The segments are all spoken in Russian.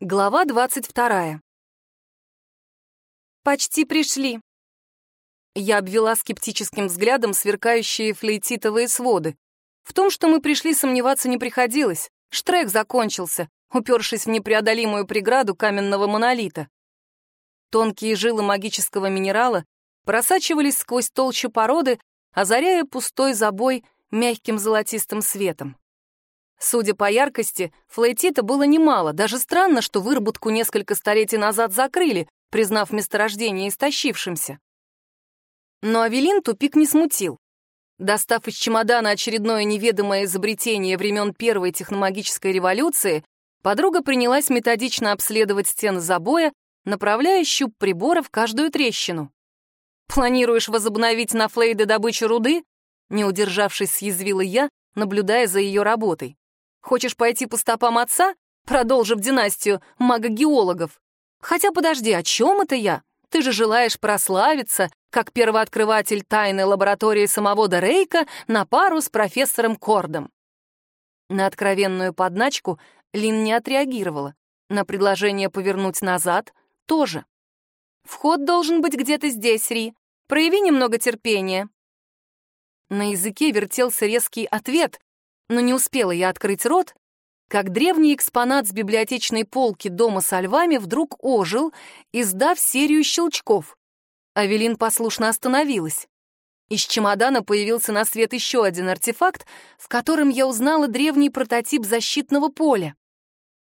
Глава двадцать вторая. «Почти пришли». Я обвела скептическим взглядом сверкающие флейтитовые своды. В том, что мы пришли, сомневаться не приходилось. Штрек закончился, упершись в непреодолимую преграду каменного монолита. Тонкие жилы магического минерала просачивались сквозь толщу породы, озаряя пустой забой мягким золотистым светом. Судя по яркости, флейтита было немало, даже странно, что выработку несколько столетий назад закрыли, признав месторождение истощившимся. Но Авелин тупик не смутил. Достав из чемодана очередное неведомое изобретение времен Первой техномагической революции, подруга принялась методично обследовать стены забоя, направляя щуп прибора в каждую трещину. «Планируешь возобновить на Флейде добычу руды?» Не удержавшись, съязвила я, наблюдая за ее работой. Хочешь пойти по стопам отца, продолжив династию магогеологов? Хотя подожди, о чем это я? Ты же желаешь прославиться, как первооткрыватель тайной лаборатории самого Дорейка на пару с профессором Кордом. На откровенную подначку Лин не отреагировала. На предложение повернуть назад тоже. Вход должен быть где-то здесь, Ри. Прояви немного терпения. На языке вертелся резкий ответ, но не успела я открыть рот, как древний экспонат с библиотечной полки дома со львами вдруг ожил, издав серию щелчков. Авелин послушно остановилась. Из чемодана появился на свет еще один артефакт, в котором я узнала древний прототип защитного поля.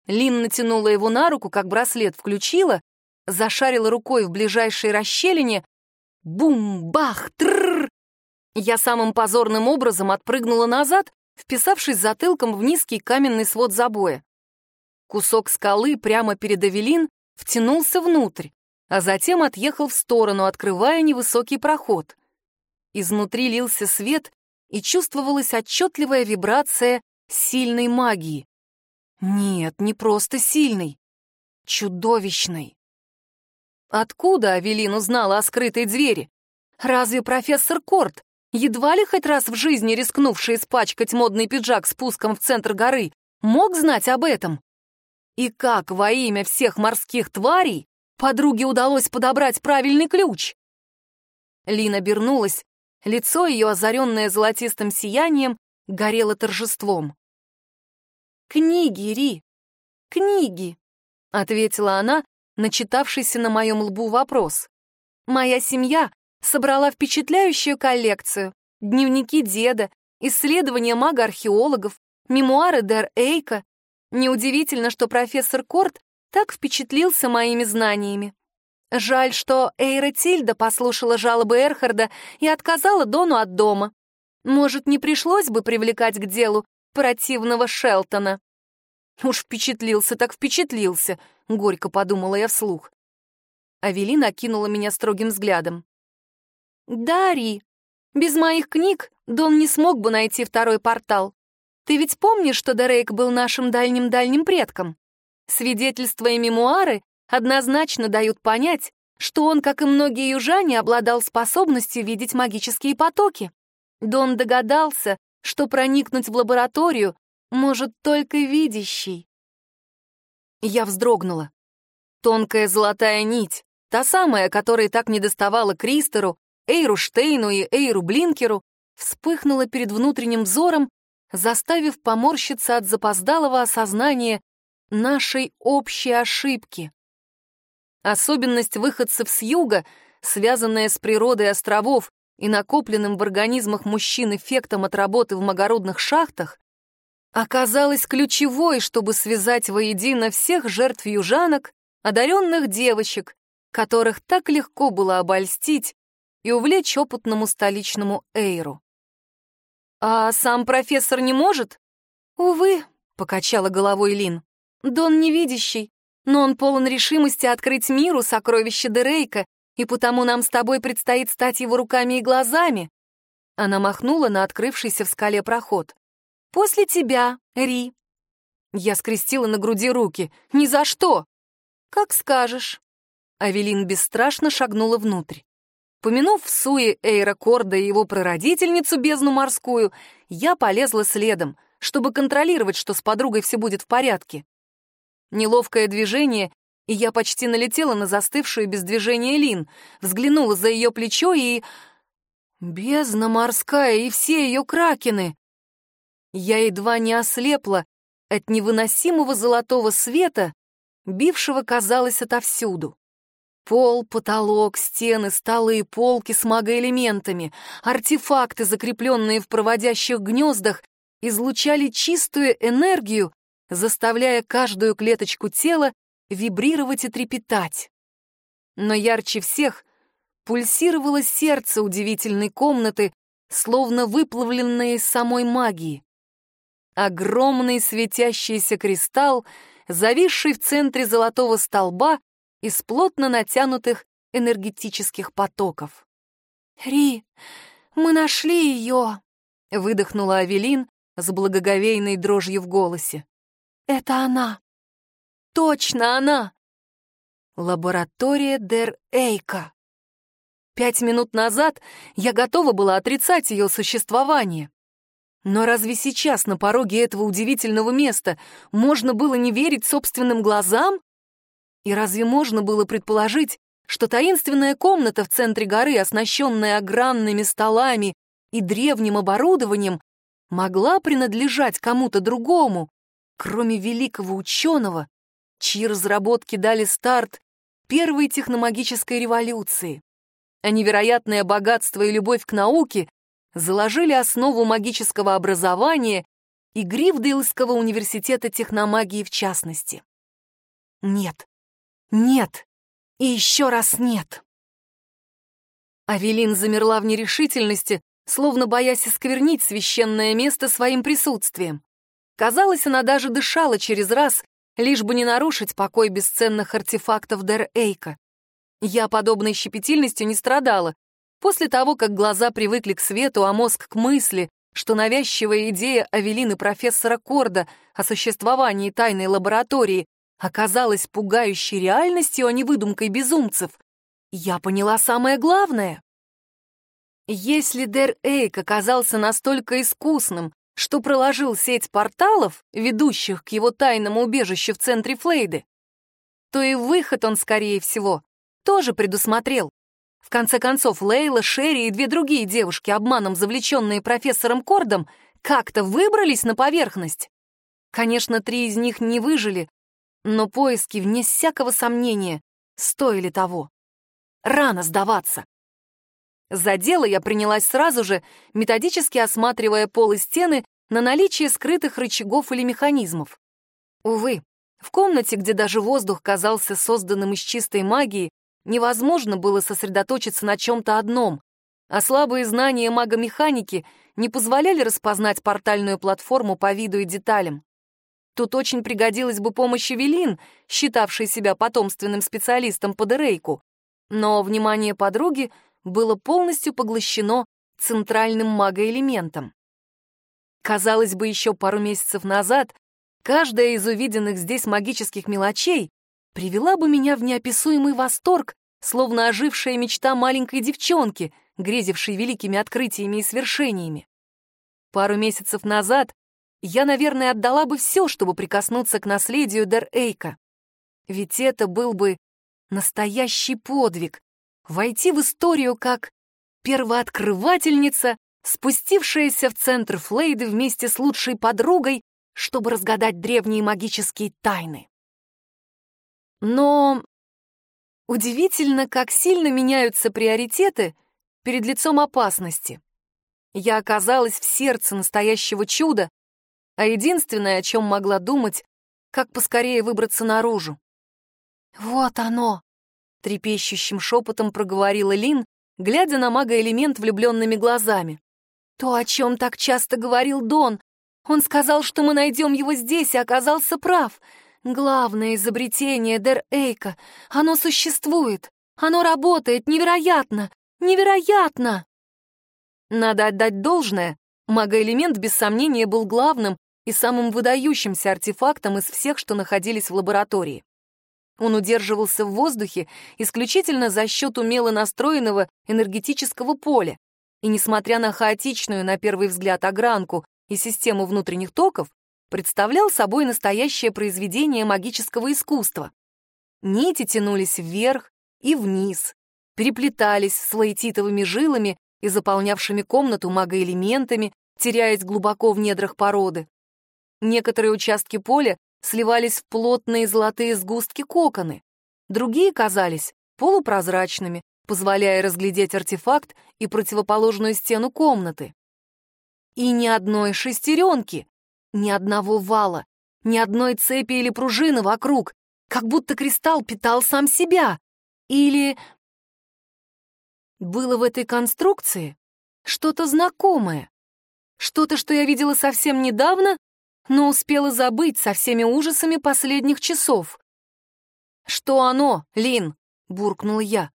Лин натянула его на руку, как браслет включила, зашарила рукой в ближайшей расщелине. Бум-бах-трррр! Я самым позорным образом отпрыгнула назад, вписавшись затылком в низкий каменный свод забоя. Кусок скалы прямо перед Авелин втянулся внутрь, а затем отъехал в сторону, открывая невысокий проход. Изнутри лился свет, и чувствовалась отчетливая вибрация сильной магии. Нет, не просто сильной, чудовищной. Откуда Авелин узнала о скрытой двери? Разве профессор Корт едва ли хоть раз в жизни рискнувший испачкать модный пиджак спуском в центр горы, мог знать об этом? И как во имя всех морских тварей подруге удалось подобрать правильный ключ? Лина обернулась, лицо ее, озаренное золотистым сиянием, горело торжеством. «Книги, Ри, книги», — ответила она, начитавшийся на моем лбу вопрос. «Моя семья собрала впечатляющую коллекцию. Дневники деда, исследования мага-археологов, мемуары Дэр Эйка. Неудивительно, что профессор Корт так впечатлился моими знаниями. Жаль, что Эйра Тильда послушала жалобы Эрхарда и отказала Дону от дома. Может, не пришлось бы привлекать к делу противного Шелтона. Уж впечатлился так впечатлился, горько подумала я вслух. Авелина окинула меня строгим взглядом. «Дари, без моих книг Дон не смог бы найти второй портал. Ты ведь помнишь, что Дерейк был нашим дальним-дальним предком? Свидетельства и мемуары однозначно дают понять, что он, как и многие южане, обладал способностью видеть магические потоки. Дон догадался, что проникнуть в лабораторию может только видящий. Я вздрогнула. Тонкая золотая нить, та самая, которой так недоставала Кристеру, Эйру Штейну и Эйру Блинкеру, вспыхнула перед внутренним взором, заставив поморщиться от запоздалого осознания нашей общей ошибки. Особенность выходцев с юга, связанная с природой островов и накопленным в организмах мужчин эффектом от работы в магородных шахтах, оказалась ключевой, чтобы связать воедино всех жертв южанок, одаренных девочек, которых так легко было обольстить и увлечь опытному столичному Эйру. «А сам профессор не может?» «Увы», — покачала головой Лин. «Дон невидящий, но он полон решимости открыть миру сокровища Дерейка, и потому нам с тобой предстоит стать его руками и глазами». Она махнула на открывшийся в скале проход. «После тебя, Ри». Я скрестила на груди руки. «Ни за что!» «Как скажешь». Авелин бесстрашно шагнула внутрь. Помянув в суе Эйра Корда и его прародительницу, бездну морскую, я полезла следом, чтобы контролировать, что с подругой все будет в порядке. Неловкое движение, и я почти налетела на застывшую без движения Лин, взглянула за ее плечо и... Бездна морская и все ее кракены! Я едва не ослепла от невыносимого золотого света, бившего, казалось, отовсюду. Пол, потолок, стены, столы, полки с магоэлементами, артефакты, закрепленные в проводящих гнездах, излучали чистую энергию, заставляя каждую клеточку тела вибрировать и трепетать. Но ярче всех пульсировало сердце удивительной комнаты, словно выплавленное из самой магии. Огромный светящийся кристалл, зависший в центре золотого столба из плотно натянутых энергетических потоков. «Ри, мы нашли ее!» — выдохнула Авелин с благоговейной дрожью в голосе. «Это она! Точно она!» Лаборатория Дер Эйка. Пять минут назад я готова была отрицать ее существование. Но разве сейчас на пороге этого удивительного места можно было не верить собственным глазам? И разве можно было предположить, что таинственная комната в центре горы, оснащенная огранными столами и древним оборудованием, могла принадлежать кому-то другому, кроме великого ученого, чьи разработки дали старт первой техномагической революции. А невероятное богатство и любовь к науке заложили основу магического образования и Грифдейлского университета техномагии в частности. Нет, нет и еще раз нет. Авелин замерла в нерешительности, словно боясь осквернить священное место своим присутствием. Казалось, она даже дышала через раз, лишь бы не нарушить покой бесценных артефактов Дер Эйка. Я подобной щепетильностью не страдала. После того, как глаза привыкли к свету, а мозг к мысли, что навязчивая идея Авелины профессора Корда о существовании тайной лаборатории оказалась пугающей реальностью, а не выдумкой безумцев, я поняла самое главное. Если Дер Эйк оказался настолько искусным, что проложил сеть порталов, ведущих к его тайному убежищу в центре Флейды, то и выход он, скорее всего, тоже предусмотрел. В конце концов, Лейла, Шерри и две другие девушки, обманом завлеченные профессором Кордом, как-то выбрались на поверхность. Конечно, три из них не выжили, но поиски, вне всякого сомнения, стоили того. Рано сдаваться. За дело я принялась сразу же, методически осматривая пол и стены на наличие скрытых рычагов или механизмов. Увы, в комнате, где даже воздух казался созданным из чистой магии, невозможно было сосредоточиться на чем-то одном, а слабые знания мага-механики не позволяли распознать портальную платформу по виду и деталям. Тут очень пригодилась бы помощь Эвелин, считавшей себя потомственным специалистом по Дерейку. Но внимание подруги было полностью поглощено центральным магоэлементом. Казалось бы, еще пару месяцев назад каждая из увиденных здесь магических мелочей привела бы меня в неописуемый восторг, словно ожившая мечта маленькой девчонки, грезившей великими открытиями и свершениями. Пару месяцев назад я, наверное, отдала бы все, чтобы прикоснуться к наследию Дер Эйка. Ведь это был бы настоящий подвиг — войти в историю как первооткрывательница, спустившаяся в центр Флейды вместе с лучшей подругой, чтобы разгадать древние магические тайны. Но удивительно, как сильно меняются приоритеты перед лицом опасности. Я оказалась в сердце настоящего чуда, а единственное, о чем могла думать, как поскорее выбраться наружу. «Вот оно!» — трепещущим шепотом проговорила Лин, глядя на мага-элемент влюбленными глазами. «То, о чем так часто говорил Дон. Он сказал, что мы найдем его здесь, и оказался прав. Главное изобретение Дер Эйка. Оно существует. Оно работает. Невероятно! Невероятно!» Надо отдать должное. Магоэлемент, без сомнения, был главным и самым выдающимся артефактом из всех, что находились в лаборатории. Он удерживался в воздухе исключительно за счет умело настроенного энергетического поля, и, несмотря на хаотичную, на первый взгляд, огранку и систему внутренних токов, представлял собой настоящее произведение магического искусства. Нити тянулись вверх и вниз, переплетались с лаэтитовыми жилами и заполнявшими комнату магоэлементами, теряясь глубоко в недрах породы. Некоторые участки поля сливались в плотные золотые сгустки коконы, другие казались полупрозрачными, позволяя разглядеть артефакт и противоположную стену комнаты. И ни одной шестеренки, ни одного вала, ни одной цепи или пружины вокруг, как будто кристалл питал сам себя. Или... Было в этой конструкции что-то знакомое, что-то, что я видела совсем недавно, но успела забыть со всеми ужасами последних часов. «Что оно, Лин?» — буркнул я.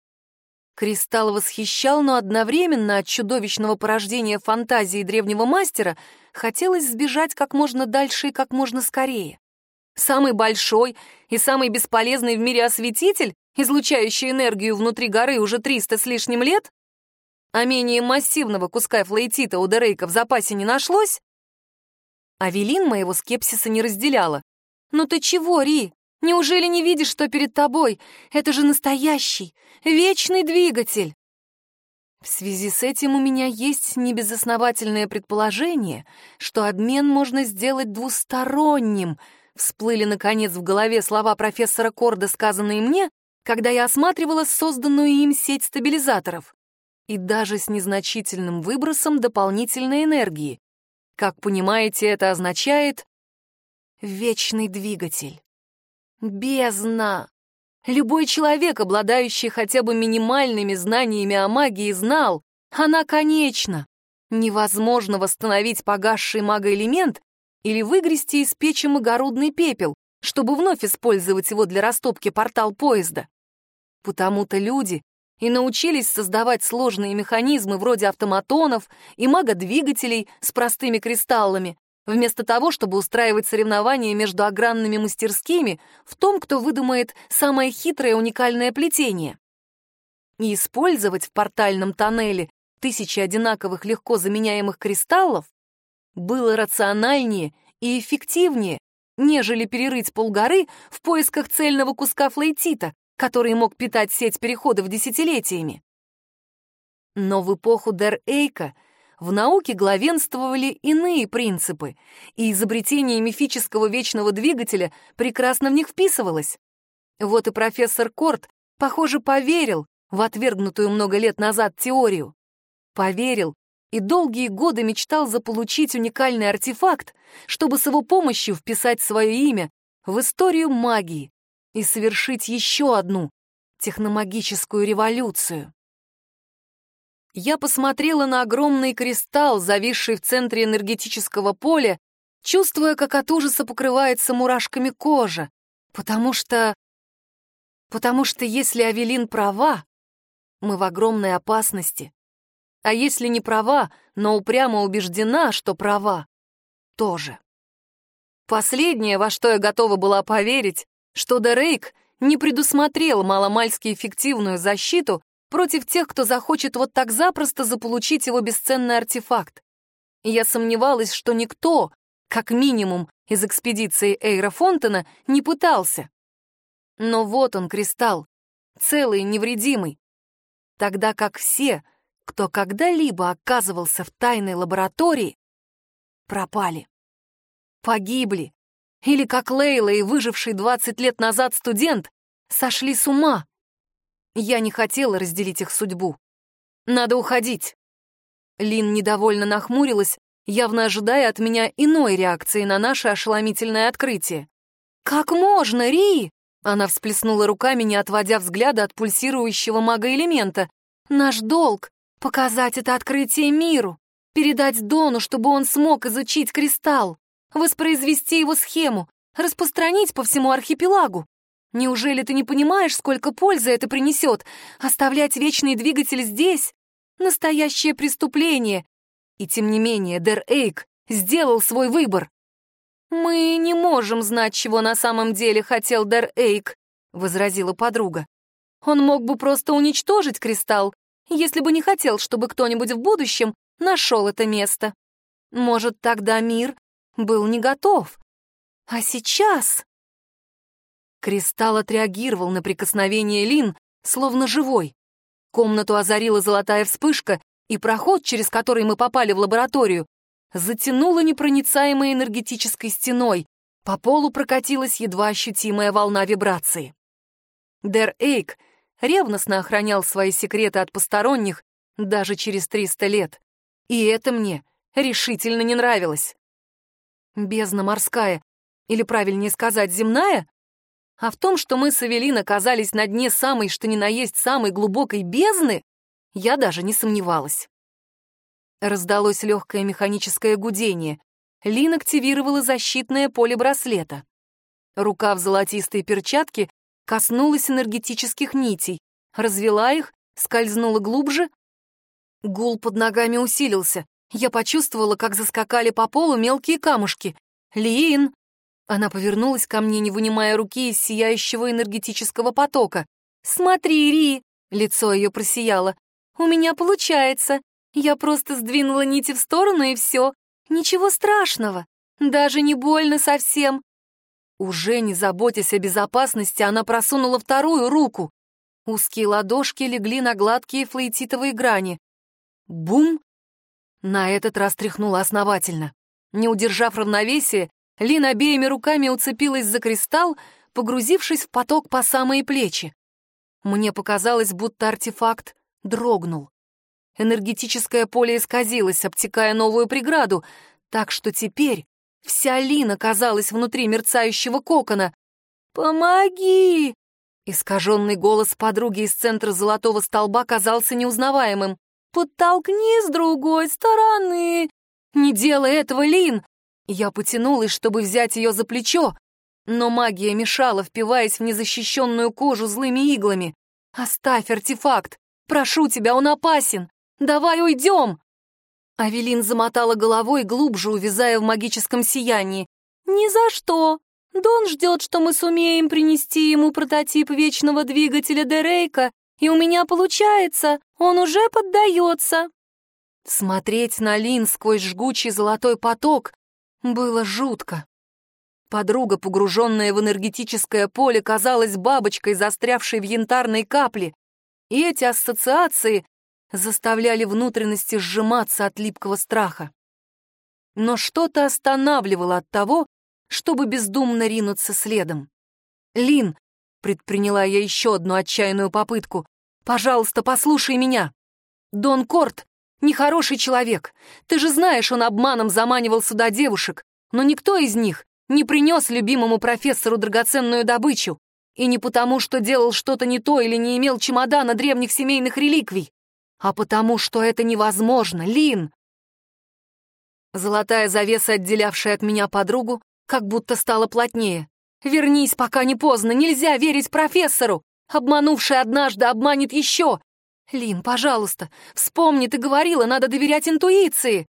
Кристалл восхищал, но одновременно от чудовищного порождения фантазии древнего мастера хотелось сбежать как можно дальше и как можно скорее. Самый большой и самый бесполезный в мире осветитель, излучающий энергию внутри горы уже 300 с лишним лет? А менее массивного куска флейтита у Дерейка в запасе не нашлось? Авелин моего скепсиса не разделяла. «Ну ты чего, Ри? Неужели не видишь, что перед тобой? Это же настоящий, вечный двигатель!» В связи с этим у меня есть небезосновательное предположение, что обмен можно сделать двусторонним. Всплыли, наконец, в голове слова профессора Корда, сказанные мне, когда я осматривала созданную им сеть стабилизаторов. И даже с незначительным выбросом дополнительной энергии. Как понимаете, это означает «вечный двигатель». Бездна! Любой человек, обладающий хотя бы минимальными знаниями о магии, знал, она конечна. Невозможно восстановить погасший магоэлемент или выгрести из печи магородный пепел, чтобы вновь использовать его для растопки портал поезда. Потому-то люди и научились создавать сложные механизмы вроде автоматонов и магодвигателей с простыми кристаллами, вместо того, чтобы устраивать соревнования между огранными мастерскими в том, кто выдумает самое хитрое уникальное плетение. И использовать в портальном тоннеле тысячи одинаковых легко заменяемых кристаллов было рациональнее и эффективнее, нежели перерыть полгоры в поисках цельного куска флейтита, который мог питать сеть переходов десятилетиями. Но в эпоху Дер-Эйка — в науке главенствовали иные принципы, и изобретение мифического вечного двигателя прекрасно в них вписывалось. Вот и профессор Корт, похоже, поверил в отвергнутую много лет назад теорию. Поверил и долгие годы мечтал заполучить уникальный артефакт, чтобы с его помощью вписать свое имя в историю магии и совершить еще одну техномагическую революцию. Я посмотрела на огромный кристалл, зависший в центре энергетического поля, чувствуя, как от ужаса покрывается мурашками кожа, потому что... Потому что если Авелин права, мы в огромной опасности. А если не права, но упрямо убеждена, что права, тоже. Последнее, во что я готова была поверить, что Дерейк не предусмотрел маломальски эффективную защиту против тех, кто захочет вот так запросто заполучить его бесценный артефакт. Я сомневалась, что никто, как минимум из экспедиции Эйра Фонтена, не пытался. Но вот он, кристалл, целый, невредимый. Тогда как все, кто когда-либо оказывался в тайной лаборатории, пропали. Погибли. Или как Лейла и выживший 20 лет назад студент сошли с ума. Я не хотела разделить их судьбу. Надо уходить. Лин недовольно нахмурилась, явно ожидая от меня иной реакции на наше ошеломительное открытие. «Как можно, Ри?» Она всплеснула руками, не отводя взгляда от пульсирующего мага-элемента. «Наш долг — показать это открытие миру, передать Дону, чтобы он смог изучить кристалл, воспроизвести его схему, распространить по всему архипелагу. Неужели ты не понимаешь, сколько пользы это принесет? Оставлять вечный двигатель здесь — настоящее преступление. И тем не менее, Дер Эйк сделал свой выбор. «Мы не можем знать, чего на самом деле хотел Дер Эйк», — возразила подруга. «Он мог бы просто уничтожить кристалл, если бы не хотел, чтобы кто-нибудь в будущем нашел это место. Может, тогда мир был не готов А сейчас... Кристалл отреагировал на прикосновение Лин, словно живой. Комнату озарила золотая вспышка, и проход, через который мы попали в лабораторию, затянуло непроницаемой энергетической стеной. По полу прокатилась едва ощутимая волна вибрации. Дер Эйк ревностно охранял свои секреты от посторонних даже через 300 лет. И это мне решительно не нравилось. Бездна морская, или правильнее сказать, земная? А в том, что мы с Эвелин оказались на дне самой, что ни на есть, самой глубокой бездны, я даже не сомневалась. Раздалось легкое механическое гудение. Лин активировала защитное поле браслета. Рука в золотистой перчатке коснулась энергетических нитей, развела их, скользнула глубже. Гул под ногами усилился. Я почувствовала, как заскакали по полу мелкие камушки. «Лин!» Она повернулась ко мне, не вынимая руки из сияющего энергетического потока. «Смотри, Ри!» Лицо ее просияло. «У меня получается. Я просто сдвинула нити в сторону, и все. Ничего страшного. Даже не больно совсем». Уже не заботясь о безопасности, она просунула вторую руку. Узкие ладошки легли на гладкие флейтитовые грани. Бум! На этот раз тряхнула основательно. Не удержав равновесия, Лин обеими руками уцепилась за кристалл, погрузившись в поток по самые плечи. Мне показалось, будто артефакт дрогнул. Энергетическое поле исказилось, обтекая новую преграду, так что теперь вся Лин оказалась внутри мерцающего кокона. «Помоги!» Искаженный голос подруги из центра золотого столба казался неузнаваемым. «Подтолкни с другой стороны!» «Не делай этого, Лин!» Я потянулась, чтобы взять ее за плечо, но магия мешала, впиваясь в незащищенную кожу злыми иглами. «Оставь артефакт! Прошу тебя, он опасен! Давай уйдем!» Авелин замотала головой, глубже увязая в магическом сиянии. «Ни за что! Дон ждет, что мы сумеем принести ему прототип вечного двигателя Дерейка, и у меня получается, он уже поддается!» Смотреть на Лин сквозь жгучий золотой поток было жутко. Подруга, погруженная в энергетическое поле, казалась бабочкой, застрявшей в янтарной капле, и эти ассоциации заставляли внутренности сжиматься от липкого страха. Но что-то останавливало от того, чтобы бездумно ринуться следом. «Лин!» — предприняла я еще одну отчаянную попытку. «Пожалуйста, послушай меня. Дон Корт Нехороший человек. Ты же знаешь, он обманом заманивал сюда девушек, но никто из них не принес любимому профессору драгоценную добычу. И не потому, что делал что-то не то или не имел чемодана древних семейных реликвий, а потому, что это невозможно, Лин. Золотая завеса, отделявшая от меня подругу, как будто стала плотнее. «Вернись, пока не поздно, нельзя верить профессору! Обманувший однажды обманет еще, «Лин, пожалуйста, вспомни, ты говорила, надо доверять интуиции!»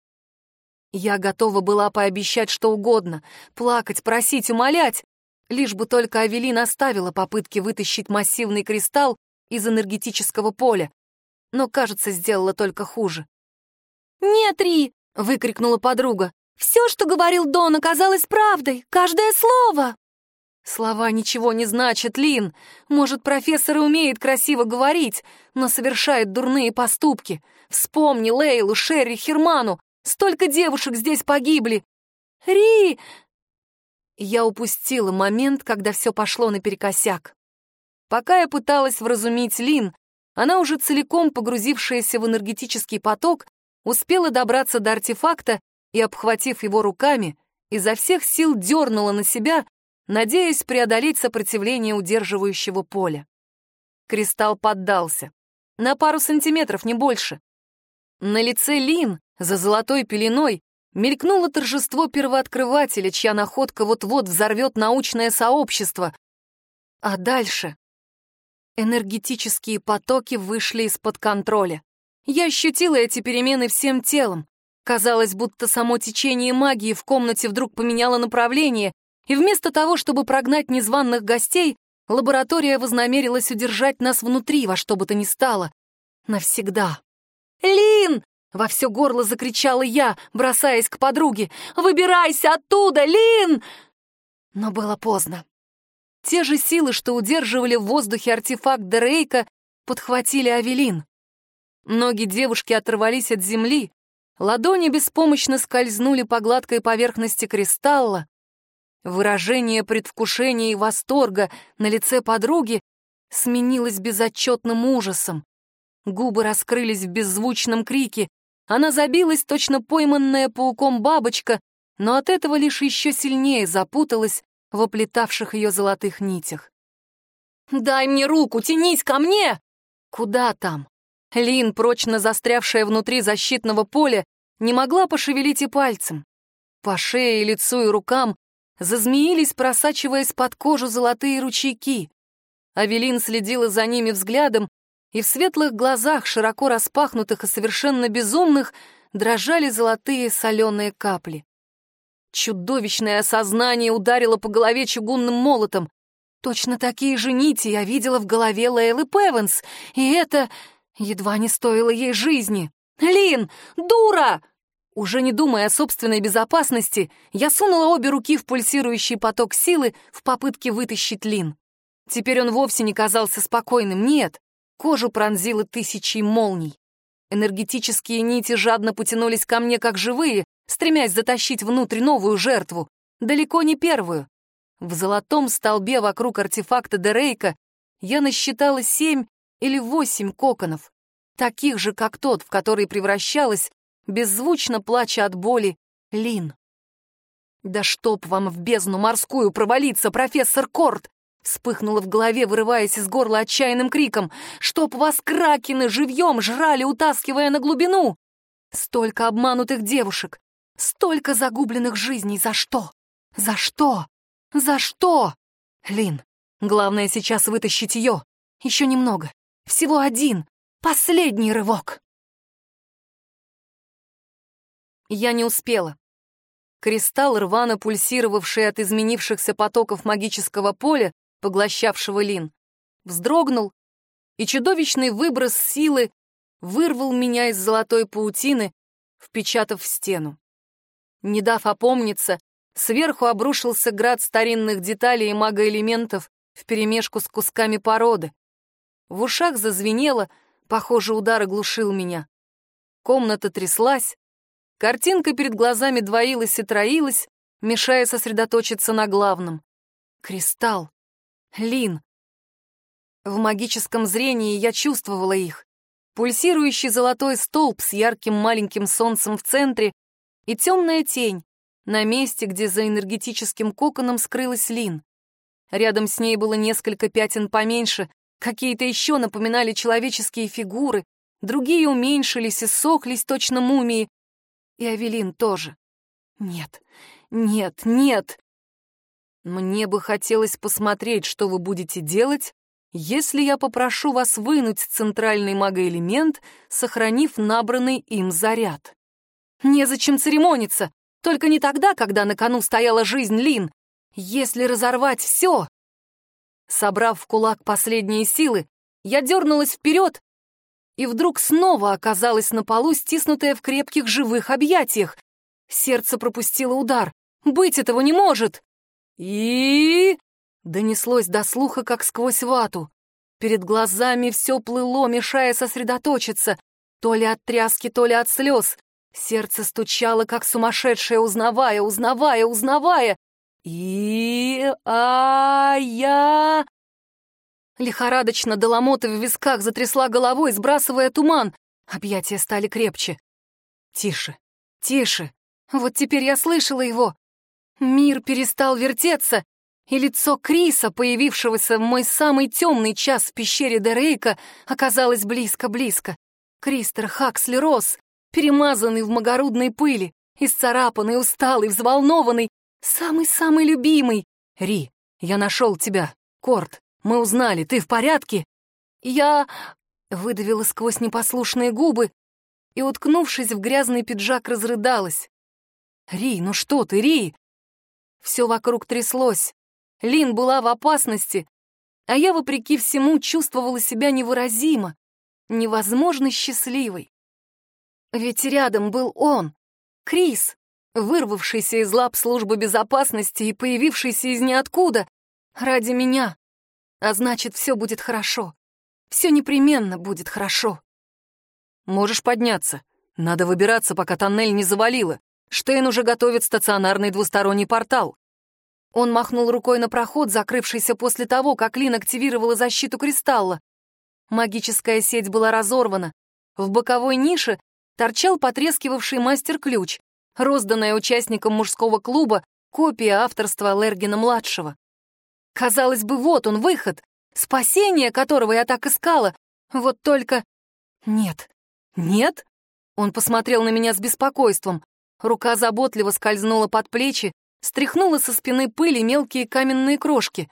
Я готова была пообещать что угодно, плакать, просить, умолять, лишь бы только Авелин оставила попытки вытащить массивный кристалл из энергетического поля, но, кажется, сделала только хуже. «Нет, Ри!» — выкрикнула подруга. «Все, что говорил Дон, оказалось правдой, каждое слово!» Слова ничего не значат, Лин. Может, профессор и умеет красиво говорить, но совершает дурные поступки. Вспомни Лейлу, Шерри, Херману. Столько девушек здесь погибли. Ри! Я упустила момент, когда все пошло наперекосяк. Пока я пыталась вразумить Лин, она уже целиком погрузившаяся в энергетический поток, успела добраться до артефакта и, обхватив его руками, изо всех сил дернула на себя, надеясь преодолеть сопротивление удерживающего поля. Кристалл поддался. На пару сантиметров, не больше. На лице Лин, за золотой пеленой, мелькнуло торжество первооткрывателя, чья находка вот-вот взорвет научное сообщество. А дальше энергетические потоки вышли из-под контроля. Я ощутила эти перемены всем телом. Казалось, будто само течение магии в комнате вдруг поменяло направление, и вместо того, чтобы прогнать незваных гостей, лаборатория вознамерилась удержать нас внутри во что бы то ни стало. Навсегда. «Лин!» — во все горло закричала я, бросаясь к подруге. «Выбирайся оттуда, Лин!» Но было поздно. Те же силы, что удерживали в воздухе артефакт Дрейка, подхватили Авелин. Ноги девушки оторвались от земли, ладони беспомощно скользнули по гладкой поверхности кристалла. Выражение предвкушения и восторга на лице подруги сменилось безотчетным ужасом. Губы раскрылись в беззвучном крике. Она забилась, точно пойманная пауком бабочка, но от этого лишь еще сильнее запуталась в оплетавших ее золотых нитях. «Дай мне руку, тянись ко мне!» «Куда там?» Лин, прочно застрявшая внутри защитного поля, не могла пошевелить и пальцем. По шее, лицу и рукам зазмеились, просачиваясь под кожу золотые ручейки. Авелин следила за ними взглядом, и в светлых глазах, широко распахнутых и совершенно безумных, дрожали золотые соленые капли. Чудовищное осознание ударило по голове чугунным молотом. Точно такие же нити я видела в голове Лейлы Певенс, и это едва не стоило ей жизни. «Лин, дура!» Уже не думая о собственной безопасности, я сунула обе руки в пульсирующий поток силы в попытке вытащить Лин. Теперь он вовсе не казался спокойным, нет. Кожу пронзило тысячей молний. Энергетические нити жадно потянулись ко мне как живые, стремясь затащить внутрь новую жертву, далеко не первую. В золотом столбе вокруг артефакта Дерейка я насчитала семь или восемь коконов, таких же, как тот, в который превращалась, беззвучно плача от боли, Лин. «Да чтоб вам в бездну морскую провалиться, профессор Корт!» Вспыхнуло в голове, вырываясь из горла отчаянным криком. «Чтоб вас кракены живьем жрали, утаскивая на глубину!» Столько обманутых девушек, столько загубленных жизней. За что? За что? За что? Лин, главное сейчас вытащить ее. Еще немного. Всего один. Последний рывок. Я не успела. Кристалл, рвано пульсировавший от изменившихся потоков магического поля, поглощавшего Лин, вздрогнул, и чудовищный выброс силы вырвал меня из золотой паутины, впечатав в стену. Не дав опомниться, сверху обрушился град старинных деталей и магоэлементов вперемешку с кусками породы. В ушах зазвенело, похоже, удар оглушил меня. Комната тряслась, картинка перед глазами двоилась и троилась, мешая сосредоточиться на главном. Кристалл. Лин. В магическом зрении я чувствовала их. Пульсирующий золотой столб с ярким маленьким солнцем в центре и темная тень на месте, где за энергетическим коконом скрылась Лин. Рядом с ней было несколько пятен поменьше, какие-то еще напоминали человеческие фигуры, другие уменьшились и сохлись точно мумии. И Авелин тоже. Нет, нет, нет. Мне бы хотелось посмотреть, что вы будете делать, если я попрошу вас вынуть центральный магоэлемент, сохранив набранный им заряд. Незачем церемониться, только не тогда, когда на кону стояла жизнь Лин. Если разорвать все... Собрав в кулак последние силы, я дернулась вперед и вдруг снова оказалась на полу, стиснутая в крепких живых объятиях. Сердце пропустило удар. Быть этого не может. И... Донеслось до слуха, как сквозь вату. Перед глазами все плыло, мешая сосредоточиться. То ли от тряски, то ли от слез. Сердце стучало, как сумасшедшее, узнавая, узнавая, узнавая. И... а я... Лихорадочно до ломоты в висках затрясла головой, сбрасывая туман. Объятия стали крепче. Тише, тише. Вот теперь я слышала его. Мир перестал вертеться, и лицо Криса, появившегося в мой самый темный час в пещере Дерейка, оказалось близко-близко. Кристер Хаксли рос, перемазанный в магорудной пыли, исцарапанный, усталый, взволнованный, самый-самый любимый. «Ри, я нашел тебя. Корт, мы узнали, ты в порядке?» «Я...» — выдавила сквозь непослушные губы и, уткнувшись в грязный пиджак, разрыдалась. «Ри, ну что ты, Ри?» Все вокруг тряслось. Лин была в опасности, а я, вопреки всему, чувствовала себя невыразимо, невозможно счастливой. Ведь рядом был он, Крис, вырвавшийся из лап службы безопасности и появившийся из ниоткуда, ради меня. А значит, все будет хорошо. Все непременно будет хорошо. Можешь подняться. Надо выбираться, пока тоннель не завалило. Штейн уже готовит стационарный двусторонний портал. Он махнул рукой на проход, закрывшийся после того, как Лин активировала защиту кристалла. Магическая сеть была разорвана. В боковой нише торчал потрескивавший мастер-ключ, розданная участникам мужского клуба копия авторства Лергина-младшего. Казалось бы, вот он, выход, спасение которого я так искала. Вот только... Нет. Нет? Он посмотрел на меня с беспокойством. Рука заботливо скользнула под плечи, стряхнула со спины пыли мелкие каменные крошки.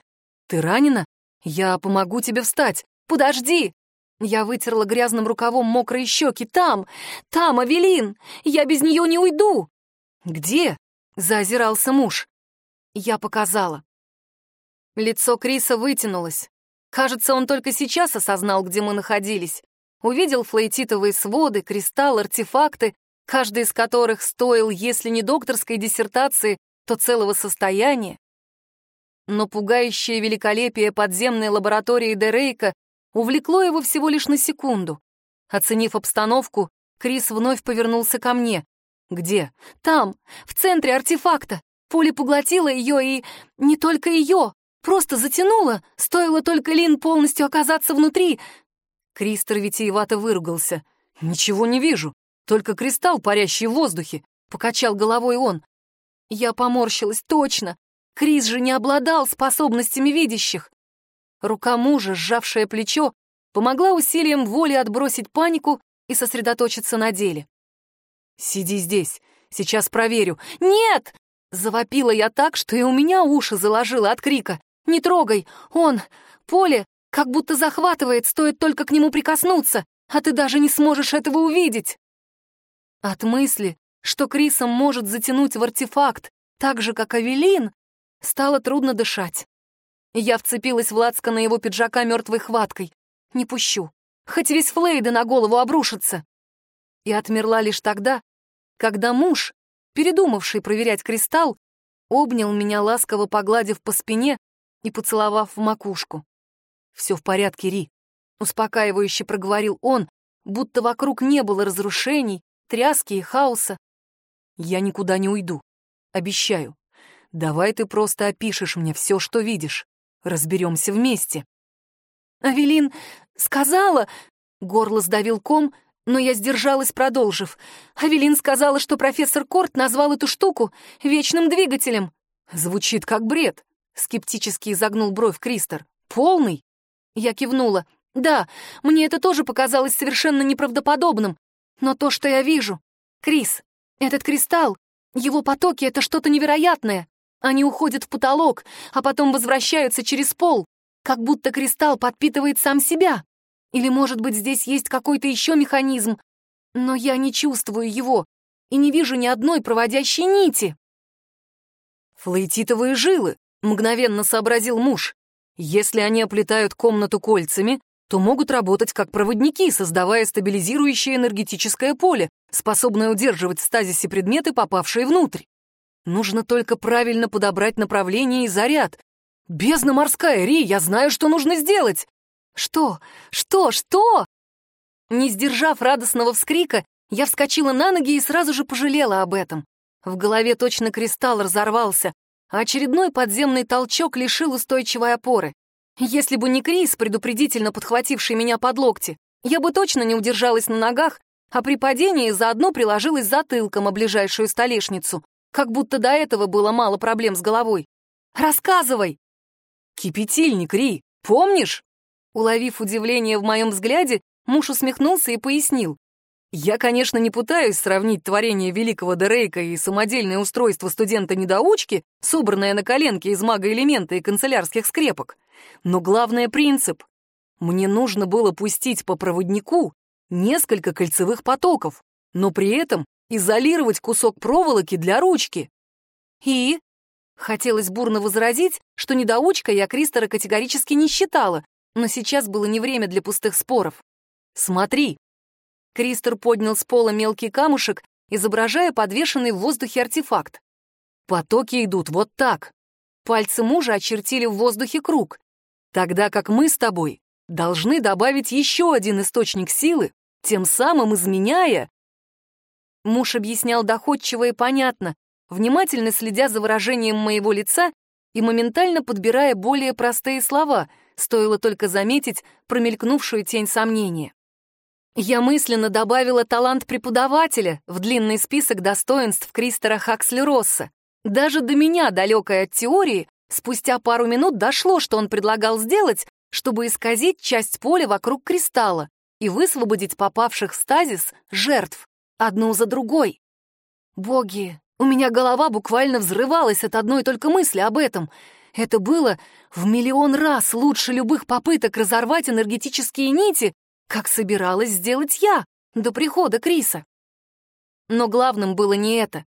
«Ты ранена? Я помогу тебе встать. Подожди!» Я вытерла грязным рукавом мокрые щеки. «Там! Там, Авелин! Я без нее не уйду!» «Где?» — заозирался муж. Я показала. Лицо Криса вытянулось. Кажется, он только сейчас осознал, где мы находились. Увидел флейтитовые своды, кристалл, артефакты, каждый из которых стоил, если не докторской диссертации, то целого состояния. Но пугающее великолепие подземной лаборатории Дерейка увлекло его всего лишь на секунду. Оценив обстановку, Крис вновь повернулся ко мне. «Где?» «Там, в центре артефакта. Поле поглотило ее и... не только ее. Просто затянуло, стоило только Лин полностью оказаться внутри». Кристер витиевато выругался. «Ничего не вижу, только кристалл, парящий в воздухе», — покачал головой он. Я поморщилась, точно. Крис же не обладал способностями видящих. Рука мужа, сжавшая плечо, помогла усилием воли отбросить панику и сосредоточиться на деле. «Сиди здесь, сейчас проверю». «Нет!» — завопила я так, что и у меня уши заложило от крика. «Не трогай! Он, поле, как будто захватывает, стоит только к нему прикоснуться, а ты даже не сможешь этого увидеть!» От мысли, что Крисом может затянуть в артефакт, так же, как Авелин, стало трудно дышать. Я вцепилась в лацко на его пиджака мертвой хваткой. Не пущу. Хоть весь Флейда на голову обрушится. И отмерла лишь тогда, когда муж, передумавший проверять кристалл, обнял меня, ласково погладив по спине и поцеловав в макушку. «Все в порядке, Ри», — успокаивающе проговорил он, будто вокруг не было разрушений, тряски и хаоса. «Я никуда не уйду. Обещаю. Давай ты просто опишешь мне все, что видишь. Разберемся вместе. Авелин сказала... Горло сдавил ком, но я сдержалась, продолжив. Авелин сказала, что профессор Корт назвал эту штуку вечным двигателем. Звучит как бред. Скептически изогнул бровь Кристер. Полный? Я кивнула. Да, мне это тоже показалось совершенно неправдоподобным. Но то, что я вижу... Крис, этот кристалл, его потоки — это что-то невероятное. Они уходят в потолок, а потом возвращаются через пол, как будто кристалл подпитывает сам себя. Или, может быть, здесь есть какой-то еще механизм, но я не чувствую его и не вижу ни одной проводящей нити. «Флойтитовые жилы», — мгновенно сообразил муж. «Если они оплетают комнату кольцами, то могут работать как проводники, создавая стабилизирующее энергетическое поле, способное удерживать в стазисе предметы, попавшие внутрь. Нужно только правильно подобрать направление и заряд. Бездна морская, Ри, я знаю, что нужно сделать. Что? Что? Что? Не сдержав радостного вскрика, я вскочила на ноги и сразу же пожалела об этом. В голове точно кристалл разорвался, а очередной подземный толчок лишил устойчивой опоры. Если бы не Крис, предупредительно подхвативший меня под локти, я бы точно не удержалась на ногах, а при падении заодно приложилась затылком о ближайшую столешницу, как будто до этого было мало проблем с головой. «Рассказывай!» «Кипятильник, Ри, помнишь?» Уловив удивление в моем взгляде, муж усмехнулся и пояснил. «Я, конечно, не пытаюсь сравнить творение великого Дерейка и самодельное устройство студента-недоучки, собранное на коленке из мага-элемента и канцелярских скрепок. Но главный принцип. Мне нужно было пустить по проводнику несколько кольцевых потоков, но при этом изолировать кусок проволоки для ручки. И? Хотелось бурно возразить, что недоучка я Кристера категорически не считала, но сейчас было не время для пустых споров. «Смотри!» Кристер поднял с пола мелкий камушек изображая подвешенный в воздухе артефакт. Потоки идут вот так. Пальцы мужа очертили в воздухе круг. Тогда как мы с тобой должны добавить еще один источник силы, тем самым изменяя... Муж объяснял доходчиво и понятно, внимательно следя за выражением моего лица и моментально подбирая более простые слова, стоило только заметить промелькнувшую тень сомнения. Я мысленно добавила талант преподавателя в длинный список достоинств Кристера Хаксли Росса. Даже до меня, далекой от теории, спустя пару минут дошло, что он предлагал сделать, чтобы исказить часть поля вокруг кристалла и высвободить попавших в стазис жертв, одну за другой. Боги, у меня голова буквально взрывалась от одной только мысли об этом. Это было в миллион раз лучше любых попыток разорвать энергетические нити, как собиралась сделать я до прихода Криса. Но главным было не это.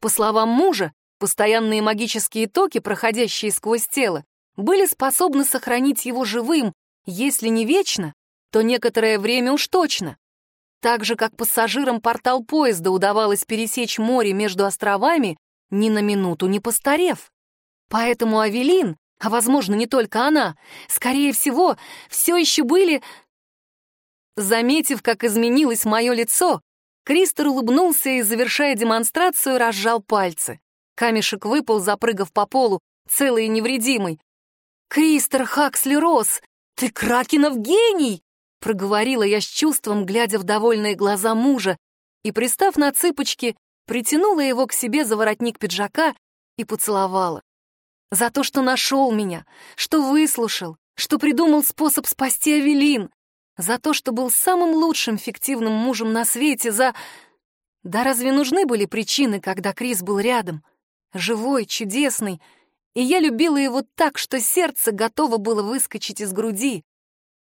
По словам мужа, постоянные магические токи, проходящие сквозь тело, были способны сохранить его живым, если не вечно, то некоторое время уж точно. Так же, как пассажирам портал поезда удавалось пересечь море между островами, ни на минуту не постарев. Поэтому Авелин, а возможно не только она, скорее всего, все еще были Заметив, как изменилось мое лицо, Кристер улыбнулся и, завершая демонстрацию, разжал пальцы. Камешек выпал, запрыгав по полу, целый и невредимый. «Кристер Хаксли Рос, ты Кракенов гений!» проговорила я с чувством, глядя в довольные глаза мужа, и, пристав на цыпочки, притянула его к себе за воротник пиджака и поцеловала. За то, что нашел меня, что выслушал, что придумал способ спасти Авелин, за то, что был самым лучшим фиктивным мужем на свете, за... Да разве нужны были причины, когда Крис был рядом? Живой, чудесный. И я любила его так, что сердце готово было выскочить из груди.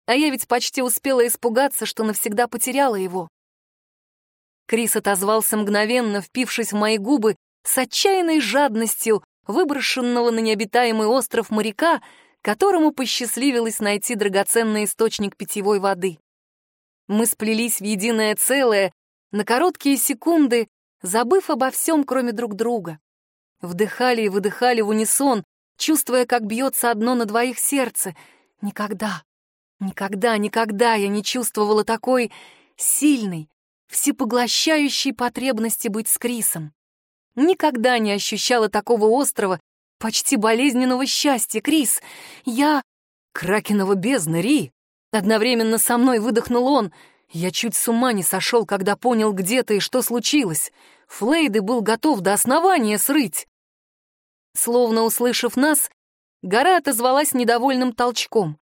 А я ведь почти успела испугаться, что навсегда потеряла его. Крис отозвался мгновенно, впившись в мои губы с отчаянной жадностью выброшенного на необитаемый остров моряка, которому посчастливилось найти драгоценный источник питьевой воды. Мы сплелись в единое целое, на короткие секунды, забыв обо всем, кроме друг друга. Вдыхали и выдыхали в унисон, чувствуя, как бьется одно на двоих сердце. Никогда, никогда, никогда я не чувствовала такой сильной, всепоглощающей потребности быть с Крисом. Никогда не ощущала такого острова, почти болезненного счастья, Крис. Я... Кракенова бездна, Ри. Одновременно со мной выдохнул он. Я чуть с ума не сошел, когда понял, где ты и что случилось. Флейды был готов до основания срыть. Словно услышав нас, гора отозвалась недовольным толчком.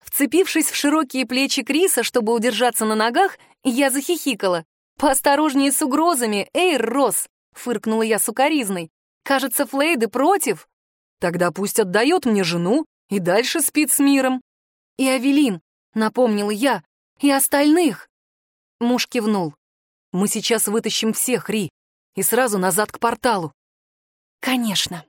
Вцепившись в широкие плечи Криса, чтобы удержаться на ногах, я захихикала. «Поосторожнее с угрозами, Эйр Рос!» — фыркнула я сукоризной. Кажется, Флейды против. Тогда пусть отдает мне жену и дальше спит с миром. И Авелин, напомнила я, и остальных. Муж кивнул. Мы сейчас вытащим всех, Ри, и сразу назад к порталу. Конечно.